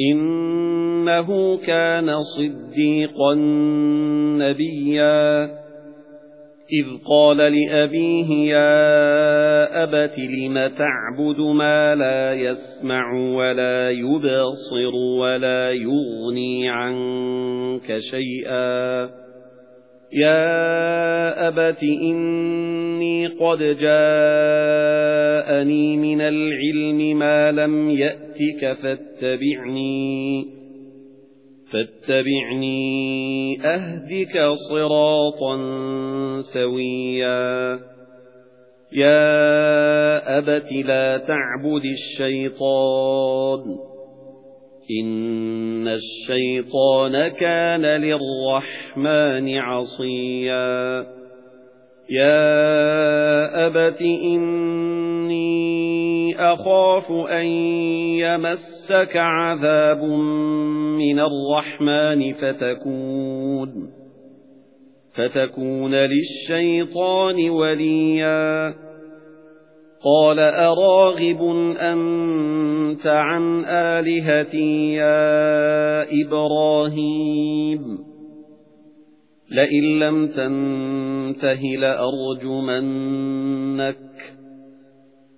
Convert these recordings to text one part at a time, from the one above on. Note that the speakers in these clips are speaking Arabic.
إِنَّهُ كَانَ صِدِّيقًا نَبِيًّا. إِذْ قَالَ لِأَبِيهِ يَا أَبَتِ لِمَ تَعْبُدُ مَا لَا يَسْمَعُ وَلَا يُبْصِرُ وَلَا يُغْنِي عَنكَ شَيْئًا. يَا أَبَتِ إِنِّي قَدْ جَاءَنِي مِنَ الْعِلْمِ مَا لَمْ يَأْتِكَ فَاتَّبِعْنِي فَاتَّبِعْنِي أَهْدِكَ صِرَاطًا سَوِيًّا. يَا أَبَتِ لَا تَعْبُدِ الشَّيْطَانَ إِنَّ الشَّيْطَانَ كَانَ لِلرَّحْمَنِ عَصِيًّا. يَا أَبَتِ إِنِّي أَخَافُ أَن يَمَسَّكَ عَذَابٌ مِنَ الرَّحْمَنِ فَتَكُونَ فَتَكُونَ لِلشَّيْطَانِ وَلِيًّا. قَالَ أَرَاغِبٌ أَنْتَ عَنْ آلِهَتِي يَا إِبْرَاهِيمُ؟ لَئِن لَّمْ تَنْتَهِ لَأَرْجُمَنَّكَ.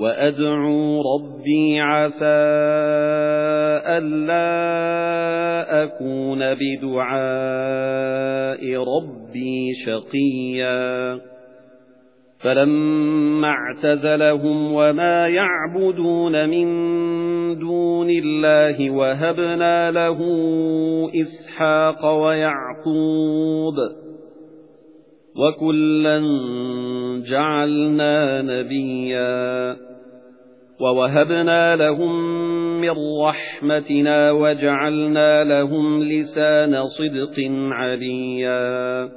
وَأَدْعُو رَبِّي عَسَى أَلَّا أَكُونَ بِدُعَاءِ رَبِّي شَقِيًّا فَلَمَّا اعْتَزَلَهُمْ وَمَا يَعْبُدُونَ مِن دُونِ اللَّهِ وَهَبْنَا لَهُ إِسْحَاقَ وَيَعْقُوبَ وَكُلًّا جَعَلْنَا نَبِيًّا وَوَهَبْنَا لَهُم مِّن رَّحْمَتِنَا وَجَعَلْنَا لَهُمْ لِسَانَ صِدْقٍ عَلِيًّا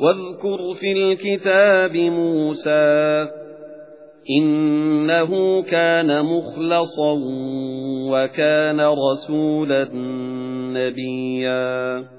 وَاذْكُرْ فِي الْكِتَابِ مُوسَى إِنَّهُ كَانَ مُخْلَصًا وَكَانَ رَسُولًا نَّبِيًّا